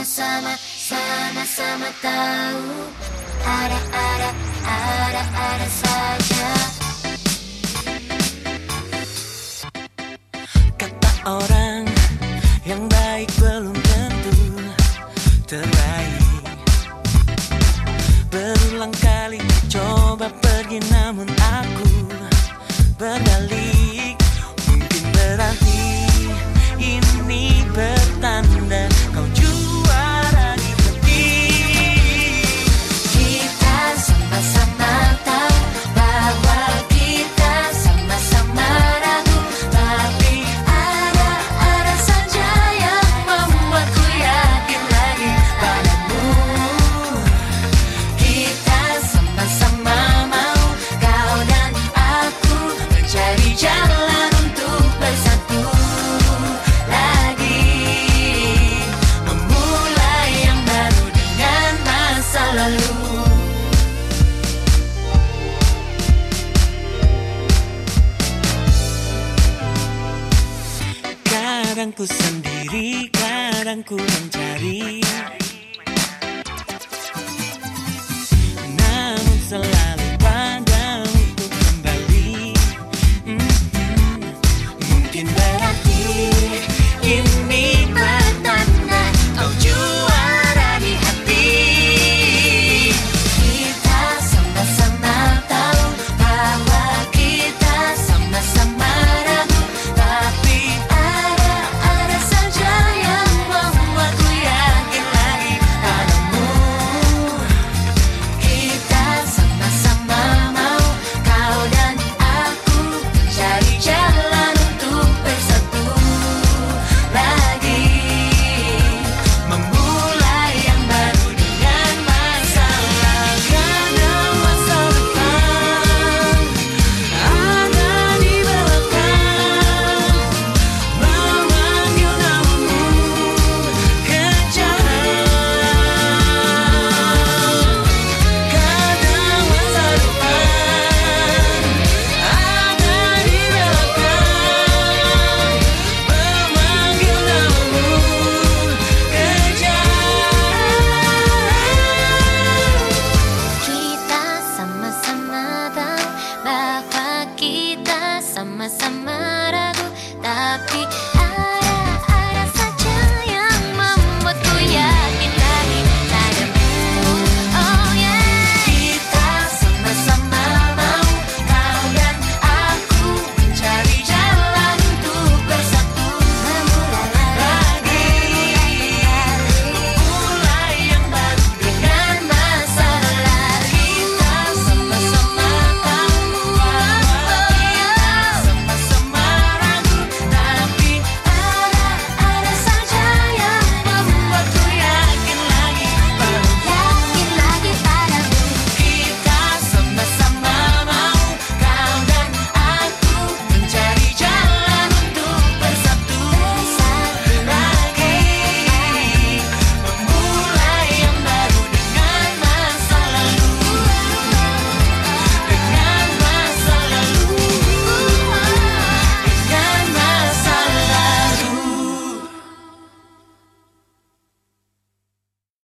Sama-sama, sama-sama tahu. Ada, ada, ada, ada saja. Kata orang yang baik belum tentu terbaik Berulang kali coba pergi namun aku berbalik Kadang ku sendiri, kadang ku mencari